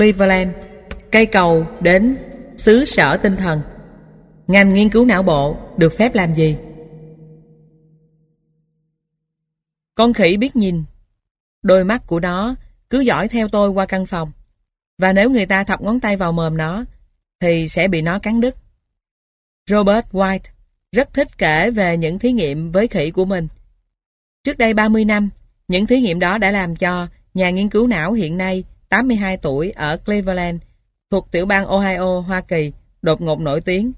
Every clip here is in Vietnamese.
Cleveland, cây cầu đến xứ sở tinh thần. Ngành nghiên cứu não bộ được phép làm gì? Con khỉ biết nhìn. Đôi mắt của nó cứ dõi theo tôi qua căn phòng. Và nếu người ta thọc ngón tay vào mồm nó, thì sẽ bị nó cắn đứt. Robert White rất thích kể về những thí nghiệm với khỉ của mình. Trước đây 30 năm, những thí nghiệm đó đã làm cho nhà nghiên cứu não hiện nay 82 tuổi ở Cleveland, thuộc tiểu bang Ohio, Hoa Kỳ, đột ngột nổi tiếng.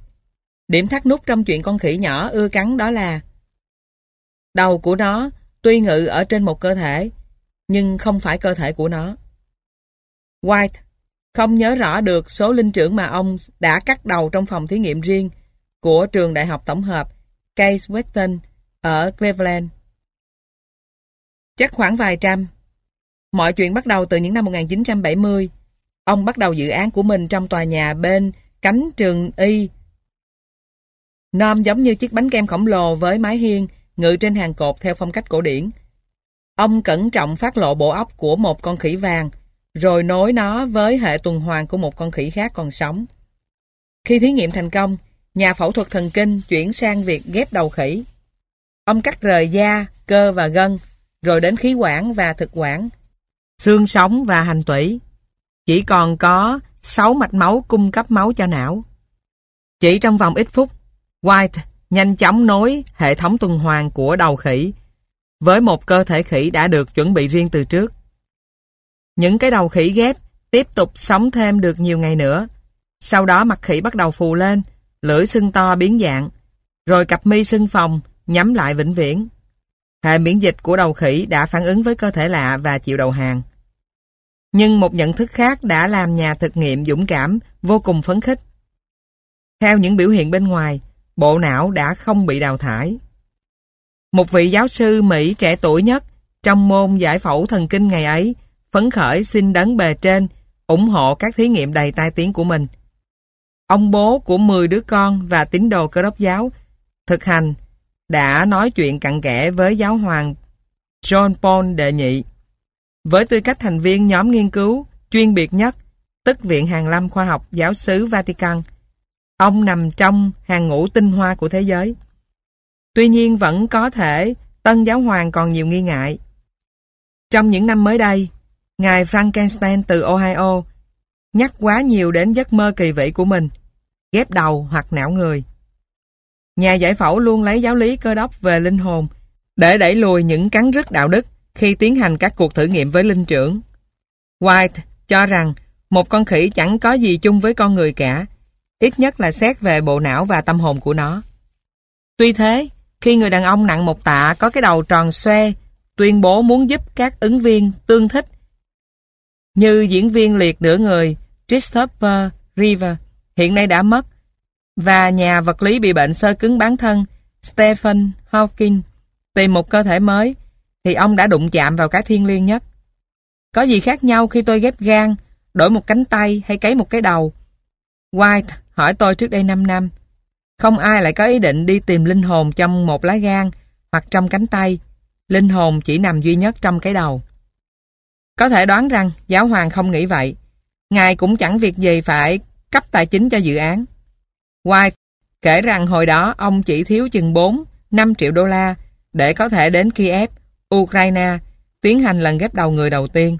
Điểm thắt nút trong chuyện con khỉ nhỏ ưa cắn đó là đầu của nó tuy ngự ở trên một cơ thể, nhưng không phải cơ thể của nó. White không nhớ rõ được số linh trưởng mà ông đã cắt đầu trong phòng thí nghiệm riêng của trường đại học tổng hợp Case Western ở Cleveland. Chắc khoảng vài trăm. Mọi chuyện bắt đầu từ những năm 1970. Ông bắt đầu dự án của mình trong tòa nhà bên cánh trường Y. Nom giống như chiếc bánh kem khổng lồ với mái hiên ngự trên hàng cột theo phong cách cổ điển. Ông cẩn trọng phát lộ bộ óc của một con khỉ vàng, rồi nối nó với hệ tuần hoàn của một con khỉ khác còn sống. Khi thí nghiệm thành công, nhà phẫu thuật thần kinh chuyển sang việc ghép đầu khỉ. Ông cắt rời da, cơ và gân, rồi đến khí quản và thực quản, xương sống và hành tủy. Chỉ còn có 6 mạch máu cung cấp máu cho não. Chỉ trong vòng ít phút, White nhanh chóng nối hệ thống tuần hoàn của đầu khỉ với một cơ thể khỉ đã được chuẩn bị riêng từ trước. Những cái đầu khỉ ghép tiếp tục sống thêm được nhiều ngày nữa. Sau đó mặt khỉ bắt đầu phù lên, lưỡi sưng to biến dạng, rồi cặp mi sưng phồng nhắm lại vĩnh viễn. Hệ miễn dịch của đầu khỉ đã phản ứng với cơ thể lạ và chịu đầu hàng. Nhưng một nhận thức khác đã làm nhà thực nghiệm dũng cảm vô cùng phấn khích. Theo những biểu hiện bên ngoài, bộ não đã không bị đào thải. Một vị giáo sư Mỹ trẻ tuổi nhất trong môn giải phẫu thần kinh ngày ấy phấn khởi xin đấng bề trên ủng hộ các thí nghiệm đầy tai tiếng của mình. Ông bố của 10 đứa con và tín đồ cơ đốc giáo thực hành đã nói chuyện cặn kẽ với giáo hoàng John Paul đệ nhị. Với tư cách thành viên nhóm nghiên cứu chuyên biệt nhất, tức Viện Hàn Lâm Khoa học Giáo sứ Vatican, ông nằm trong hàng ngũ tinh hoa của thế giới. Tuy nhiên vẫn có thể tân giáo hoàng còn nhiều nghi ngại. Trong những năm mới đây, ngài Frankenstein từ Ohio nhắc quá nhiều đến giấc mơ kỳ vĩ của mình, ghép đầu hoặc não người. Nhà giải phẫu luôn lấy giáo lý cơ đốc về linh hồn để đẩy lùi những cắn rứt đạo đức khi tiến hành các cuộc thử nghiệm với linh trưởng. White cho rằng một con khỉ chẳng có gì chung với con người cả, ít nhất là xét về bộ não và tâm hồn của nó. Tuy thế, khi người đàn ông nặng một tạ có cái đầu tròn xoe, tuyên bố muốn giúp các ứng viên tương thích như diễn viên liệt nửa người Christopher River hiện nay đã mất và nhà vật lý bị bệnh sơ cứng bán thân Stephen Hawking tìm một cơ thể mới thì ông đã đụng chạm vào cái thiên liêng nhất. Có gì khác nhau khi tôi ghép gan, đổi một cánh tay hay cấy một cái đầu? White hỏi tôi trước đây 5 năm. Không ai lại có ý định đi tìm linh hồn trong một lá gan hoặc trong cánh tay. Linh hồn chỉ nằm duy nhất trong cái đầu. Có thể đoán rằng giáo hoàng không nghĩ vậy. Ngài cũng chẳng việc gì phải cấp tài chính cho dự án. White kể rằng hồi đó ông chỉ thiếu chừng 4, 5 triệu đô la để có thể đến Kiev, Ukraine, tiến hành lần ghép đầu người đầu tiên.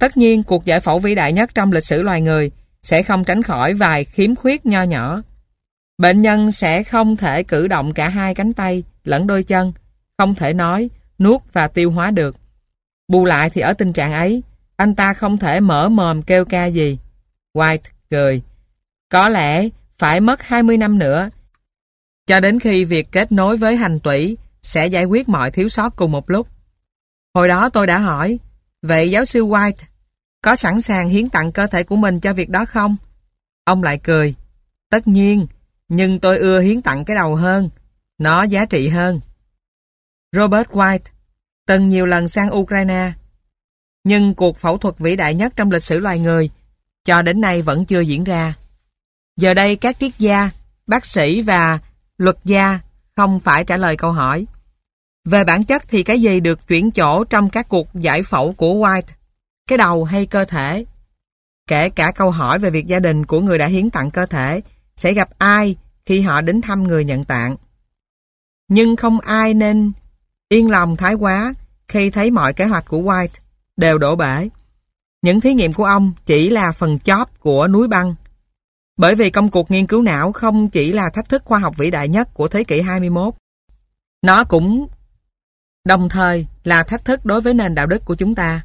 Tất nhiên, cuộc giải phẫu vĩ đại nhất trong lịch sử loài người sẽ không tránh khỏi vài khiếm khuyết nho nhỏ. Bệnh nhân sẽ không thể cử động cả hai cánh tay lẫn đôi chân, không thể nói, nuốt và tiêu hóa được. Bù lại thì ở tình trạng ấy, anh ta không thể mở mồm kêu ca gì. White cười. Có lẽ phải mất 20 năm nữa cho đến khi việc kết nối với hành tủy sẽ giải quyết mọi thiếu sót cùng một lúc. Hồi đó tôi đã hỏi, vậy giáo sư White có sẵn sàng hiến tặng cơ thể của mình cho việc đó không? Ông lại cười, tất nhiên, nhưng tôi ưa hiến tặng cái đầu hơn, nó giá trị hơn. Robert White từng nhiều lần sang Ukraine, nhưng cuộc phẫu thuật vĩ đại nhất trong lịch sử loài người cho đến nay vẫn chưa diễn ra. Giờ đây các triết gia, bác sĩ và luật gia không phải trả lời câu hỏi. Về bản chất thì cái gì được chuyển chỗ trong các cuộc giải phẫu của White? Cái đầu hay cơ thể? Kể cả câu hỏi về việc gia đình của người đã hiến tặng cơ thể, sẽ gặp ai khi họ đến thăm người nhận tạng. Nhưng không ai nên yên lòng thái quá khi thấy mọi kế hoạch của White đều đổ bể. Những thí nghiệm của ông chỉ là phần chóp của núi băng. Bởi vì công cuộc nghiên cứu não không chỉ là thách thức khoa học vĩ đại nhất của thế kỷ 21. Nó cũng đồng thời là thách thức đối với nền đạo đức của chúng ta.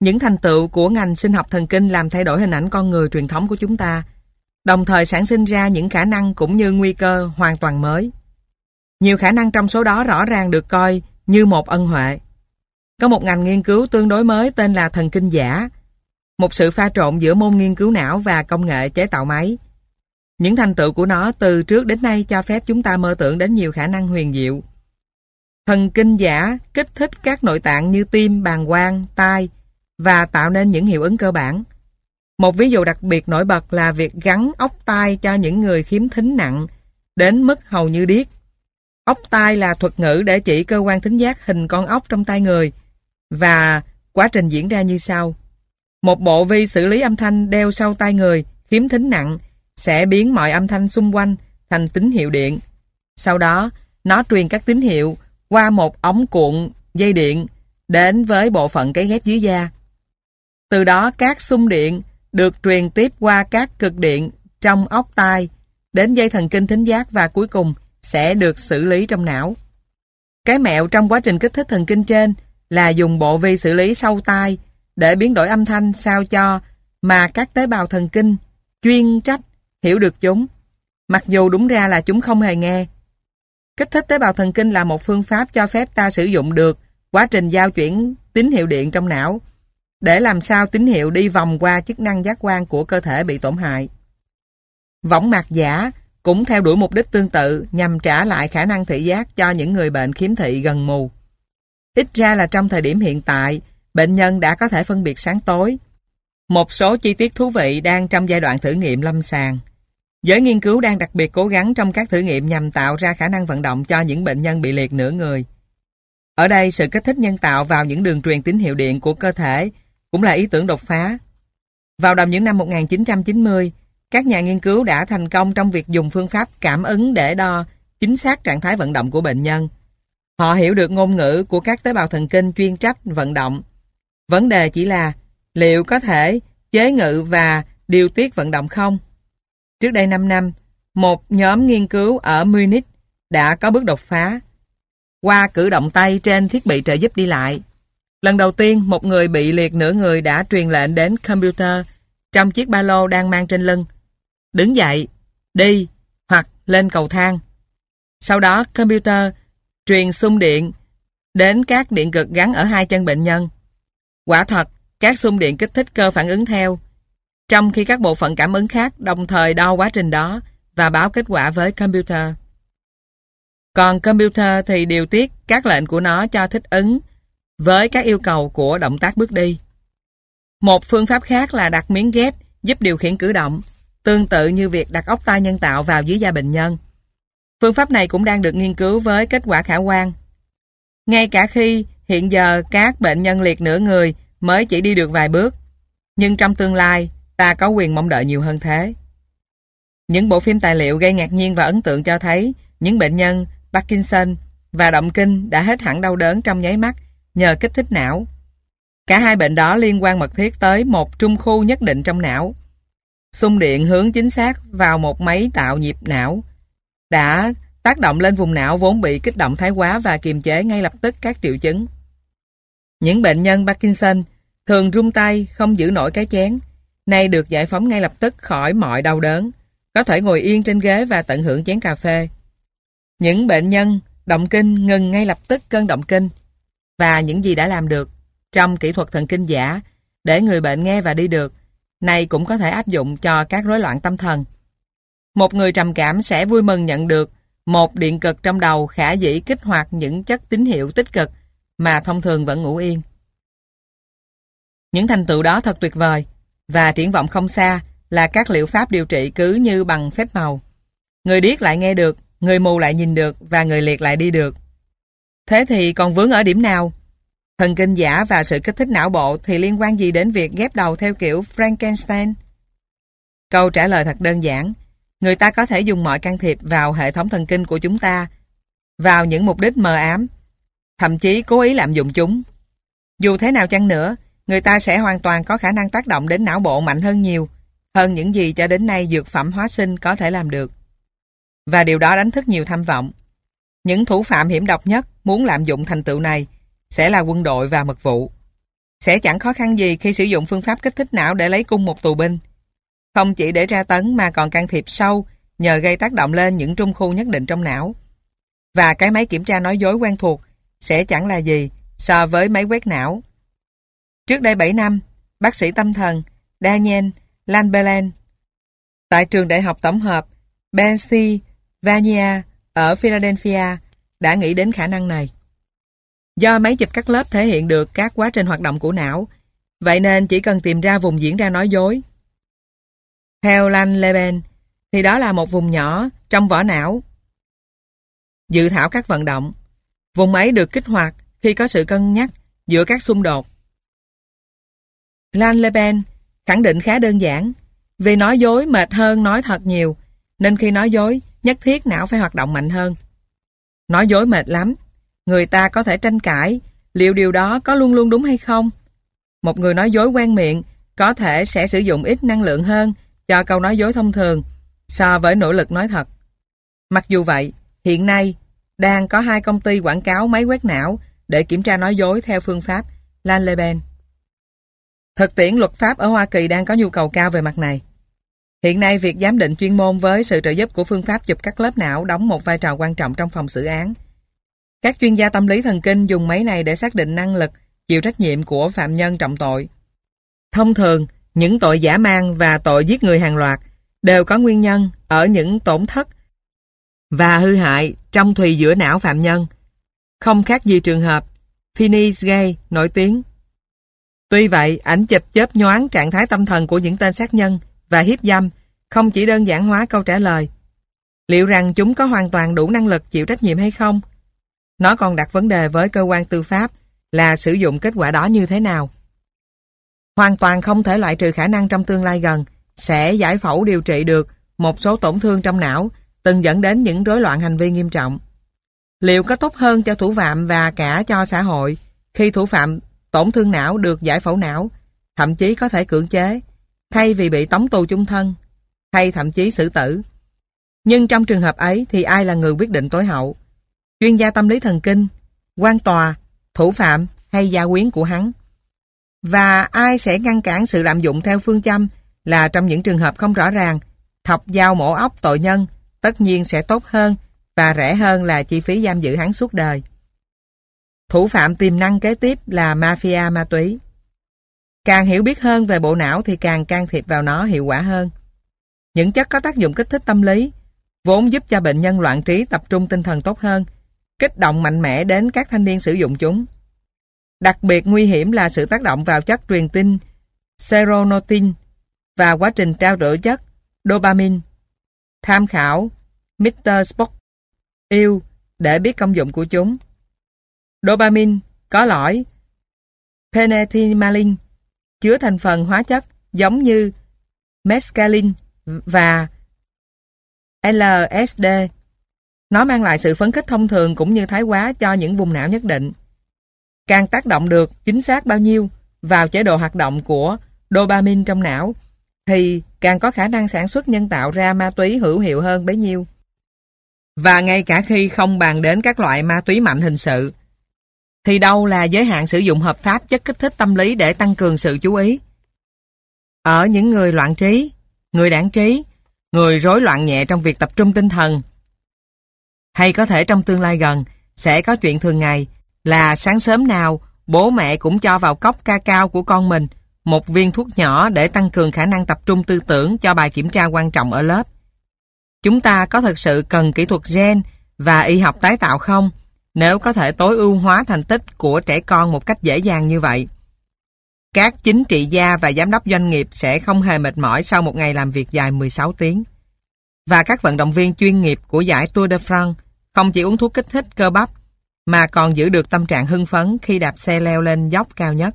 Những thành tựu của ngành sinh học thần kinh làm thay đổi hình ảnh con người truyền thống của chúng ta, đồng thời sản sinh ra những khả năng cũng như nguy cơ hoàn toàn mới. Nhiều khả năng trong số đó rõ ràng được coi như một ân huệ. Có một ngành nghiên cứu tương đối mới tên là thần kinh giả, một sự pha trộn giữa môn nghiên cứu não và công nghệ chế tạo máy. Những thành tựu của nó từ trước đến nay cho phép chúng ta mơ tưởng đến nhiều khả năng huyền diệu. Thần kinh giả kích thích các nội tạng như tim, bàn quang, tai và tạo nên những hiệu ứng cơ bản. Một ví dụ đặc biệt nổi bật là việc gắn ốc tai cho những người khiếm thính nặng đến mức hầu như điếc. Ốc tai là thuật ngữ để chỉ cơ quan thính giác hình con ốc trong tai người và quá trình diễn ra như sau. Một bộ vi xử lý âm thanh đeo sau tai người khiếm thính nặng sẽ biến mọi âm thanh xung quanh thành tín hiệu điện. Sau đó, nó truyền các tín hiệu qua một ống cuộn dây điện đến với bộ phận cấy ghép dưới da. Từ đó các xung điện được truyền tiếp qua các cực điện trong ốc tai đến dây thần kinh thính giác và cuối cùng sẽ được xử lý trong não. Cái mẹo trong quá trình kích thích thần kinh trên là dùng bộ vi xử lý sâu tai để biến đổi âm thanh sao cho mà các tế bào thần kinh chuyên trách hiểu được chúng. Mặc dù đúng ra là chúng không hề nghe. Kích thích tế bào thần kinh là một phương pháp cho phép ta sử dụng được quá trình giao chuyển tín hiệu điện trong não để làm sao tín hiệu đi vòng qua chức năng giác quan của cơ thể bị tổn hại. Võng mạc giả cũng theo đuổi mục đích tương tự nhằm trả lại khả năng thị giác cho những người bệnh khiếm thị gần mù. Ít ra là trong thời điểm hiện tại, bệnh nhân đã có thể phân biệt sáng tối. Một số chi tiết thú vị đang trong giai đoạn thử nghiệm lâm sàng. Giới nghiên cứu đang đặc biệt cố gắng trong các thử nghiệm nhằm tạo ra khả năng vận động cho những bệnh nhân bị liệt nửa người. Ở đây, sự kích thích nhân tạo vào những đường truyền tín hiệu điện của cơ thể cũng là ý tưởng đột phá. Vào đầu những năm 1990, các nhà nghiên cứu đã thành công trong việc dùng phương pháp cảm ứng để đo chính xác trạng thái vận động của bệnh nhân. Họ hiểu được ngôn ngữ của các tế bào thần kinh chuyên trách vận động. Vấn đề chỉ là liệu có thể chế ngự và điều tiết vận động không? Trước đây 5 năm, một nhóm nghiên cứu ở Munich đã có bước đột phá. Qua cử động tay trên thiết bị trợ giúp đi lại. Lần đầu tiên, một người bị liệt nửa người đã truyền lệnh đến computer trong chiếc ba lô đang mang trên lưng. Đứng dậy, đi hoặc lên cầu thang. Sau đó, computer truyền xung điện đến các điện cực gắn ở hai chân bệnh nhân. Quả thật, các xung điện kích thích cơ phản ứng theo, trong khi các bộ phận cảm ứng khác đồng thời đo quá trình đó và báo kết quả với computer. Còn computer thì điều tiết các lệnh của nó cho thích ứng với các yêu cầu của động tác bước đi. Một phương pháp khác là đặt miếng ghép giúp điều khiển cử động, tương tự như việc đặt ốc tai nhân tạo vào dưới da bệnh nhân. Phương pháp này cũng đang được nghiên cứu với kết quả khả quan. Ngay cả khi hiện giờ các bệnh nhân liệt nửa người mới chỉ đi được vài bước, nhưng trong tương lai ta có quyền mong đợi nhiều hơn thế. Những bộ phim tài liệu gây ngạc nhiên và ấn tượng cho thấy những bệnh nhân Parkinson và động kinh đã hết hẳn đau đớn trong nháy mắt nhờ kích thích não. Cả hai bệnh đó liên quan mật thiết tới một trung khu nhất định trong não. Xung điện hướng chính xác vào một máy tạo nhịp não đã tác động lên vùng não vốn bị kích động thái quá và kiềm chế ngay lập tức các triệu chứng. Những bệnh nhân Parkinson thường rung tay, không giữ nổi cái chén, nay được giải phóng ngay lập tức khỏi mọi đau đớn, có thể ngồi yên trên ghế và tận hưởng chén cà phê. Những bệnh nhân động kinh ngừng ngay lập tức cơn động kinh và những gì đã làm được trong kỹ thuật thần kinh giả để người bệnh nghe và đi được, này cũng có thể áp dụng cho các rối loạn tâm thần. Một người trầm cảm sẽ vui mừng nhận được một điện cực trong đầu khả dĩ kích hoạt những chất tín hiệu tích cực mà thông thường vẫn ngủ yên. Những thành tựu đó thật tuyệt vời và triển vọng không xa là các liệu pháp điều trị cứ như bằng phép màu. Người điếc lại nghe được, người mù lại nhìn được và người liệt lại đi được. Thế thì còn vướng ở điểm nào? Thần kinh giả và sự kích thích não bộ thì liên quan gì đến việc ghép đầu theo kiểu Frankenstein? Câu trả lời thật đơn giản. Người ta có thể dùng mọi can thiệp vào hệ thống thần kinh của chúng ta vào những mục đích mờ ám, thậm chí cố ý lạm dụng chúng. Dù thế nào chăng nữa, người ta sẽ hoàn toàn có khả năng tác động đến não bộ mạnh hơn nhiều, hơn những gì cho đến nay dược phẩm hóa sinh có thể làm được. Và điều đó đánh thức nhiều tham vọng. Những thủ phạm hiểm độc nhất muốn lạm dụng thành tựu này sẽ là quân đội và mật vụ. Sẽ chẳng khó khăn gì khi sử dụng phương pháp kích thích não để lấy cung một tù binh. Không chỉ để tra tấn mà còn can thiệp sâu nhờ gây tác động lên những trung khu nhất định trong não. Và cái máy kiểm tra nói dối quen thuộc sẽ chẳng là gì so với máy quét não. Trước đây 7 năm, bác sĩ tâm thần Daniel Lanbelen tại trường đại học tổng hợp Pennsylvania ở Philadelphia đã nghĩ đến khả năng này. Do máy chụp các lớp thể hiện được các quá trình hoạt động của não, vậy nên chỉ cần tìm ra vùng diễn ra nói dối. Theo Lan Leben, thì đó là một vùng nhỏ trong vỏ não. Dự thảo các vận động. Vùng ấy được kích hoạt khi có sự cân nhắc giữa các xung đột. Lan Leben khẳng định khá đơn giản. Vì nói dối mệt hơn nói thật nhiều, nên khi nói dối, nhất thiết não phải hoạt động mạnh hơn. Nói dối mệt lắm, Người ta có thể tranh cãi liệu điều đó có luôn luôn đúng hay không. Một người nói dối quen miệng có thể sẽ sử dụng ít năng lượng hơn cho câu nói dối thông thường so với nỗ lực nói thật. Mặc dù vậy, hiện nay đang có hai công ty quảng cáo máy quét não để kiểm tra nói dối theo phương pháp Lan Leben. Thực tiễn luật pháp ở Hoa Kỳ đang có nhu cầu cao về mặt này. Hiện nay, việc giám định chuyên môn với sự trợ giúp của phương pháp chụp các lớp não đóng một vai trò quan trọng trong phòng xử án. Các chuyên gia tâm lý thần kinh dùng máy này để xác định năng lực, chịu trách nhiệm của phạm nhân trọng tội. Thông thường, những tội giả mang và tội giết người hàng loạt đều có nguyên nhân ở những tổn thất và hư hại trong thùy giữa não phạm nhân. Không khác gì trường hợp Phineas Gay nổi tiếng. Tuy vậy, ảnh chụp chớp nhoáng trạng thái tâm thần của những tên sát nhân và hiếp dâm không chỉ đơn giản hóa câu trả lời. Liệu rằng chúng có hoàn toàn đủ năng lực chịu trách nhiệm hay không? Nó còn đặt vấn đề với cơ quan tư pháp là sử dụng kết quả đó như thế nào. Hoàn toàn không thể loại trừ khả năng trong tương lai gần sẽ giải phẫu điều trị được một số tổn thương trong não từng dẫn đến những rối loạn hành vi nghiêm trọng. Liệu có tốt hơn cho thủ phạm và cả cho xã hội khi thủ phạm tổn thương não được giải phẫu não, thậm chí có thể cưỡng chế, thay vì bị tống tù chung thân, hay thậm chí xử tử. Nhưng trong trường hợp ấy thì ai là người quyết định tối hậu? chuyên gia tâm lý thần kinh, quan tòa, thủ phạm hay gia quyến của hắn. Và ai sẽ ngăn cản sự lạm dụng theo phương châm là trong những trường hợp không rõ ràng, thọc dao mổ ốc tội nhân tất nhiên sẽ tốt hơn và rẻ hơn là chi phí giam giữ hắn suốt đời. Thủ phạm tiềm năng kế tiếp là mafia ma túy. Càng hiểu biết hơn về bộ não thì càng can thiệp vào nó hiệu quả hơn. Những chất có tác dụng kích thích tâm lý, vốn giúp cho bệnh nhân loạn trí tập trung tinh thần tốt hơn, kích động mạnh mẽ đến các thanh niên sử dụng chúng. Đặc biệt nguy hiểm là sự tác động vào chất truyền tin serotonin và quá trình trao đổi chất dopamine. Tham khảo Mr. Spock yêu để biết công dụng của chúng. Dopamine có lõi penethylmalin chứa thành phần hóa chất giống như mescaline và LSD nó mang lại sự phấn khích thông thường cũng như thái quá cho những vùng não nhất định. Càng tác động được chính xác bao nhiêu, vào chế độ hoạt động của dopamine trong não, thì càng có khả năng sản xuất nhân tạo ra ma túy hữu hiệu hơn bấy nhiêu. Và ngay cả khi không bàn đến các loại ma túy mạnh hình sự, thì đâu là giới hạn sử dụng hợp pháp chất kích thích tâm lý để tăng cường sự chú ý. Ở những người loạn trí, người đảng trí, người rối loạn nhẹ trong việc tập trung tinh thần, hay có thể trong tương lai gần, sẽ có chuyện thường ngày là sáng sớm nào bố mẹ cũng cho vào cốc ca cao của con mình một viên thuốc nhỏ để tăng cường khả năng tập trung tư tưởng cho bài kiểm tra quan trọng ở lớp. Chúng ta có thực sự cần kỹ thuật gen và y học tái tạo không nếu có thể tối ưu hóa thành tích của trẻ con một cách dễ dàng như vậy? Các chính trị gia và giám đốc doanh nghiệp sẽ không hề mệt mỏi sau một ngày làm việc dài 16 tiếng. Và các vận động viên chuyên nghiệp của giải Tour de France không chỉ uống thuốc kích thích cơ bắp, mà còn giữ được tâm trạng hưng phấn khi đạp xe leo lên dốc cao nhất.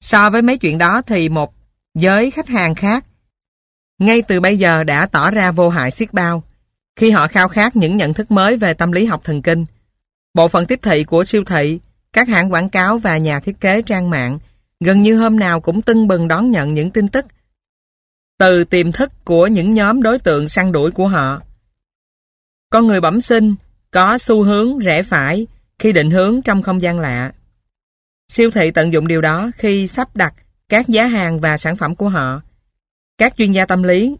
So với mấy chuyện đó thì một giới khách hàng khác ngay từ bây giờ đã tỏ ra vô hại xiết bao khi họ khao khát những nhận thức mới về tâm lý học thần kinh. Bộ phận tiếp thị của siêu thị, các hãng quảng cáo và nhà thiết kế trang mạng gần như hôm nào cũng tưng bừng đón nhận những tin tức từ tiềm thức của những nhóm đối tượng săn đuổi của họ. Con người bẩm sinh có xu hướng rẽ phải khi định hướng trong không gian lạ. Siêu thị tận dụng điều đó khi sắp đặt các giá hàng và sản phẩm của họ. Các chuyên gia tâm lý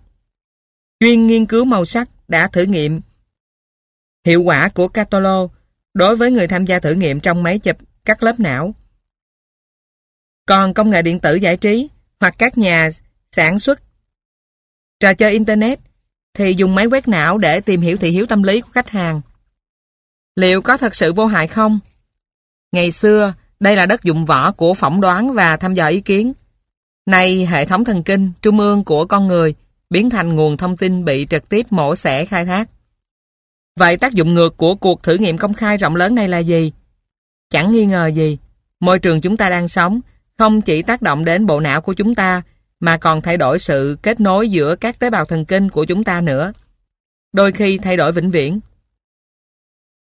chuyên nghiên cứu màu sắc đã thử nghiệm hiệu quả của catalog đối với người tham gia thử nghiệm trong máy chụp các lớp não. Còn công nghệ điện tử giải trí hoặc các nhà sản xuất trò chơi Internet thì dùng máy quét não để tìm hiểu thị hiếu tâm lý của khách hàng. Liệu có thật sự vô hại không? Ngày xưa, đây là đất dụng võ của phỏng đoán và thăm dò ý kiến. Nay, hệ thống thần kinh, trung ương của con người biến thành nguồn thông tin bị trực tiếp mổ xẻ khai thác. Vậy tác dụng ngược của cuộc thử nghiệm công khai rộng lớn này là gì? Chẳng nghi ngờ gì, môi trường chúng ta đang sống không chỉ tác động đến bộ não của chúng ta mà còn thay đổi sự kết nối giữa các tế bào thần kinh của chúng ta nữa. Đôi khi thay đổi vĩnh viễn.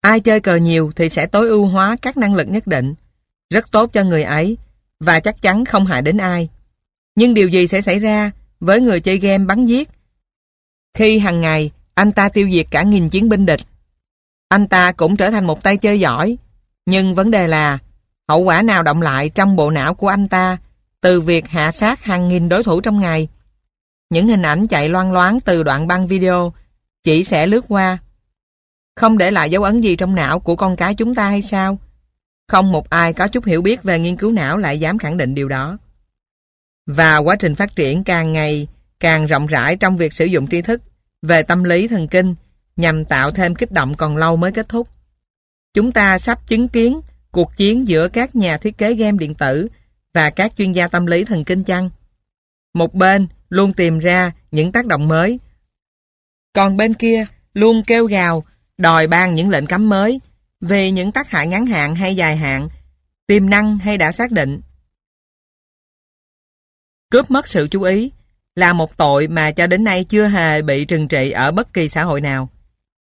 Ai chơi cờ nhiều thì sẽ tối ưu hóa các năng lực nhất định. Rất tốt cho người ấy và chắc chắn không hại đến ai. Nhưng điều gì sẽ xảy ra với người chơi game bắn giết? Khi hàng ngày anh ta tiêu diệt cả nghìn chiến binh địch. Anh ta cũng trở thành một tay chơi giỏi. Nhưng vấn đề là, hậu quả nào động lại trong bộ não của anh ta từ việc hạ sát hàng nghìn đối thủ trong ngày. Những hình ảnh chạy loan loáng từ đoạn băng video chỉ sẽ lướt qua. Không để lại dấu ấn gì trong não của con cái chúng ta hay sao? Không một ai có chút hiểu biết về nghiên cứu não lại dám khẳng định điều đó. Và quá trình phát triển càng ngày càng rộng rãi trong việc sử dụng tri thức về tâm lý thần kinh nhằm tạo thêm kích động còn lâu mới kết thúc. Chúng ta sắp chứng kiến cuộc chiến giữa các nhà thiết kế game điện tử và các chuyên gia tâm lý thần kinh chăng? Một bên luôn tìm ra những tác động mới, còn bên kia luôn kêu gào đòi ban những lệnh cấm mới về những tác hại ngắn hạn hay dài hạn, tiềm năng hay đã xác định. Cướp mất sự chú ý là một tội mà cho đến nay chưa hề bị trừng trị ở bất kỳ xã hội nào.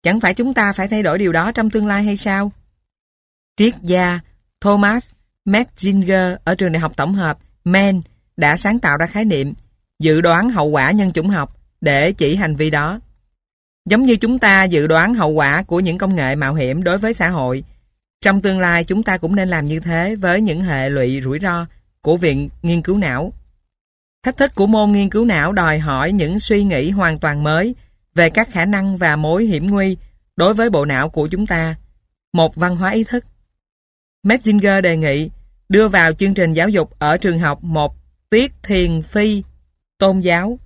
Chẳng phải chúng ta phải thay đổi điều đó trong tương lai hay sao? Triết gia Thomas Metzinger ở trường đại học tổng hợp Maine đã sáng tạo ra khái niệm dự đoán hậu quả nhân chủng học để chỉ hành vi đó. Giống như chúng ta dự đoán hậu quả của những công nghệ mạo hiểm đối với xã hội, trong tương lai chúng ta cũng nên làm như thế với những hệ lụy rủi ro của viện nghiên cứu não. Thách thức của môn nghiên cứu não đòi hỏi những suy nghĩ hoàn toàn mới về các khả năng và mối hiểm nguy đối với bộ não của chúng ta. Một văn hóa ý thức. Metzinger đề nghị đưa vào chương trình giáo dục ở trường học một tiết thiền phi tôn giáo.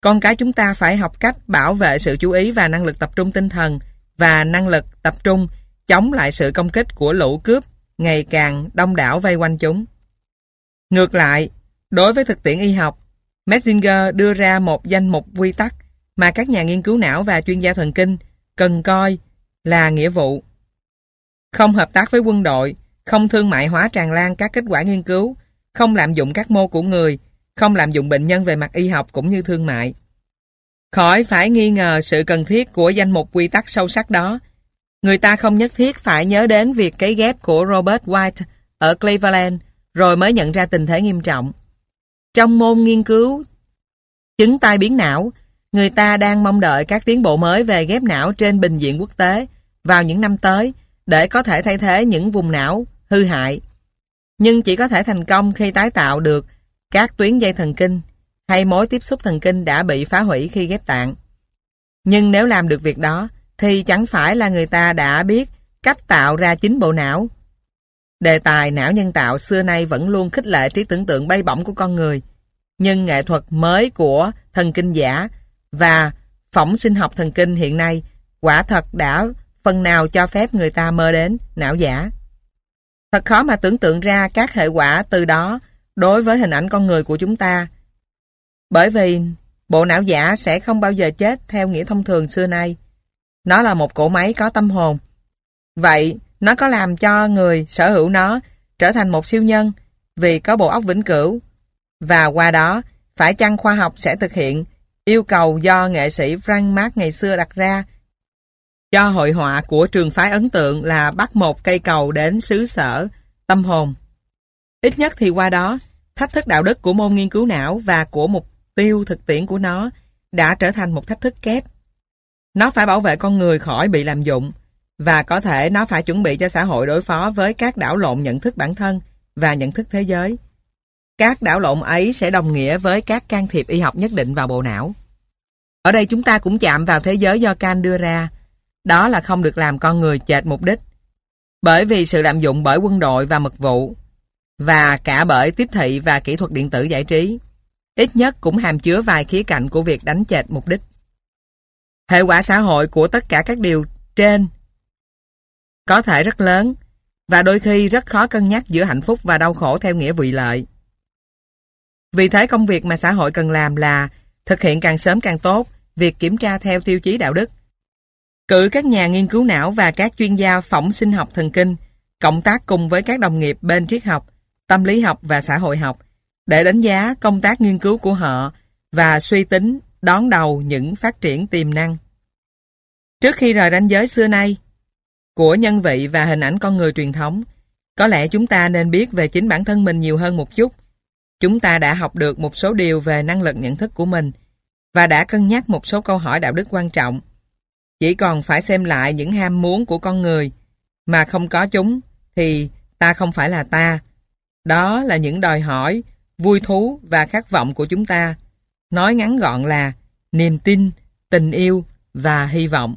Con cái chúng ta phải học cách bảo vệ sự chú ý và năng lực tập trung tinh thần và năng lực tập trung chống lại sự công kích của lũ cướp ngày càng đông đảo vây quanh chúng. Ngược lại, đối với thực tiễn y học, Metzinger đưa ra một danh mục quy tắc mà các nhà nghiên cứu não và chuyên gia thần kinh cần coi là nghĩa vụ. Không hợp tác với quân đội, không thương mại hóa tràn lan các kết quả nghiên cứu, không lạm dụng các mô của người, không lạm dụng bệnh nhân về mặt y học cũng như thương mại. Khỏi phải nghi ngờ sự cần thiết của danh mục quy tắc sâu sắc đó. Người ta không nhất thiết phải nhớ đến việc cấy ghép của Robert White ở Cleveland rồi mới nhận ra tình thế nghiêm trọng. Trong môn nghiên cứu chứng tai biến não, người ta đang mong đợi các tiến bộ mới về ghép não trên bình diện quốc tế vào những năm tới để có thể thay thế những vùng não hư hại. Nhưng chỉ có thể thành công khi tái tạo được các tuyến dây thần kinh hay mối tiếp xúc thần kinh đã bị phá hủy khi ghép tạng. Nhưng nếu làm được việc đó, thì chẳng phải là người ta đã biết cách tạo ra chính bộ não. Đề tài não nhân tạo xưa nay vẫn luôn khích lệ trí tưởng tượng bay bổng của con người, nhưng nghệ thuật mới của thần kinh giả và phỏng sinh học thần kinh hiện nay quả thật đã phần nào cho phép người ta mơ đến não giả. Thật khó mà tưởng tượng ra các hệ quả từ đó đối với hình ảnh con người của chúng ta. Bởi vì bộ não giả sẽ không bao giờ chết theo nghĩa thông thường xưa nay. Nó là một cỗ máy có tâm hồn. Vậy, nó có làm cho người sở hữu nó trở thành một siêu nhân vì có bộ óc vĩnh cửu. Và qua đó, phải chăng khoa học sẽ thực hiện yêu cầu do nghệ sĩ Frank Mark ngày xưa đặt ra cho hội họa của trường phái ấn tượng là bắt một cây cầu đến xứ sở, tâm hồn. Ít nhất thì qua đó, thách thức đạo đức của môn nghiên cứu não và của mục tiêu thực tiễn của nó đã trở thành một thách thức kép. Nó phải bảo vệ con người khỏi bị làm dụng và có thể nó phải chuẩn bị cho xã hội đối phó với các đảo lộn nhận thức bản thân và nhận thức thế giới. Các đảo lộn ấy sẽ đồng nghĩa với các can thiệp y học nhất định vào bộ não. Ở đây chúng ta cũng chạm vào thế giới do Kant đưa ra, đó là không được làm con người chệch mục đích. Bởi vì sự lạm dụng bởi quân đội và mật vụ, và cả bởi tiếp thị và kỹ thuật điện tử giải trí, ít nhất cũng hàm chứa vài khía cạnh của việc đánh chệch mục đích. Hệ quả xã hội của tất cả các điều trên có thể rất lớn và đôi khi rất khó cân nhắc giữa hạnh phúc và đau khổ theo nghĩa vị lợi. Vì thế công việc mà xã hội cần làm là thực hiện càng sớm càng tốt việc kiểm tra theo tiêu chí đạo đức Cử các nhà nghiên cứu não và các chuyên gia phỏng sinh học thần kinh cộng tác cùng với các đồng nghiệp bên triết học, tâm lý học và xã hội học để đánh giá công tác nghiên cứu của họ và suy tính đón đầu những phát triển tiềm năng. Trước khi rời ranh giới xưa nay của nhân vị và hình ảnh con người truyền thống, có lẽ chúng ta nên biết về chính bản thân mình nhiều hơn một chút. Chúng ta đã học được một số điều về năng lực nhận thức của mình và đã cân nhắc một số câu hỏi đạo đức quan trọng chỉ còn phải xem lại những ham muốn của con người, mà không có chúng thì ta không phải là ta. Đó là những đòi hỏi, vui thú và khát vọng của chúng ta. Nói ngắn gọn là niềm tin, tình yêu và hy vọng.